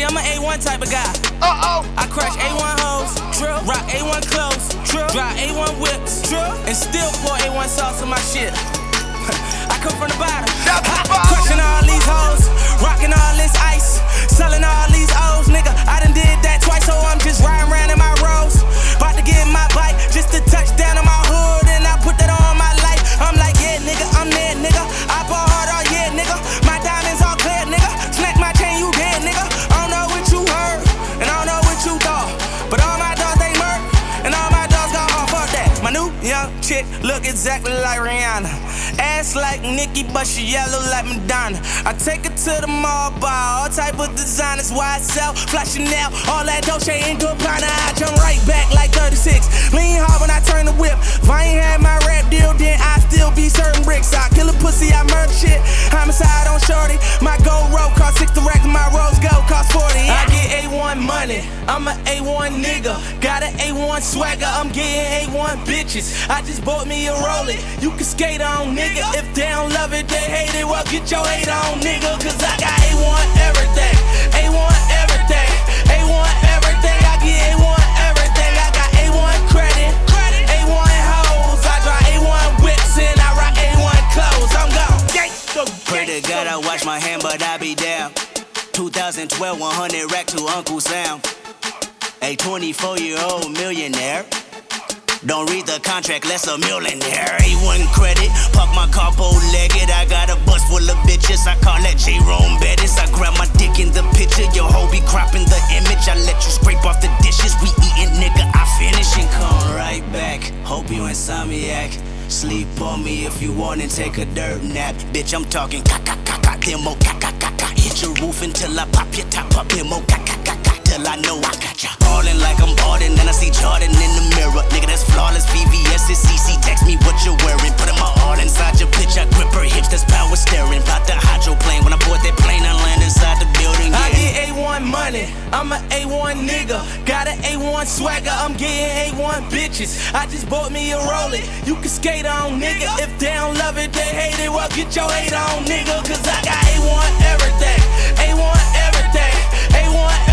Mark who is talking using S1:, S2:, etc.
S1: See, I'm an A1 type of guy.
S2: Uh oh.
S1: I crush A1 hoes, drill, rock A1 clothes, drill, drive A1 whips, drill, and still pour A1 sauce on my shit. Chick look exactly like Rihanna. Ass like Nicki, but she yellow like Madonna. I take her to the mall, buy all type of designers, YSL, Fly Chanel, all that Dolce and Gabbana. I jump right back like 36. Lean hard when I turn the whip. If I ain't had my rap deal, then I still be serving bricks. I kill a pussy, I murder shit. Homicide on shorty. My gold rope cost six 60 racks, my rose gold cost 40. I get A1 money, I'm a A1 nigga. Got A1 swagger, I'm getting A1 bitches. I just bought me a Rollie, you can skate on, nigga. If they don't love it, they hate it. Well, get your hate on, nigga. Cause I got A1 everything, A1 everything, A1 everything. I get A1 everything. I got A1 credit, A1 hoes. I drive A1 whips and I rock A1 clothes. I'm gone.
S3: Pray to God I wash my hand, but I be down. 2012, 100 rack to Uncle Sam. A 24 year old millionaire. Don't read the contract, less a millionaire. A1 credit, park my car bow legged. I got a bus full of bitches, I call that Jerome Bettis. I grab my dick in the picture, your hoe be cropping the image. I let you scrape off the dishes, we eatin', nigga. I finish and come right back. Hope you insomniac. Sleep on me if you want and take a dirt nap. Bitch, I'm talking caca caca demo caca caca. Hit your roof until I pop your top up demo caca caca. Till I know I got ya. Ballin' like I'm ballin', then I see Jordan in the mirror. Nigga, that's flawless. VVS is CC. Text me what you're wearing. Put my all inside your bitch. I grip her hips, that's power steering. Pop the hydroplane. When I board that plane, I land inside the building.
S1: I
S3: Yeah.
S1: get A1 money, I'm a A1 nigga. Got an A1 swagger, I'm getting A1 bitches. I just bought me a Rollie, you can skate on, nigga. If they don't love it, they hate it. Well, get your hate on, nigga. Cause I got A1 everything. A1 everything. A1 everything,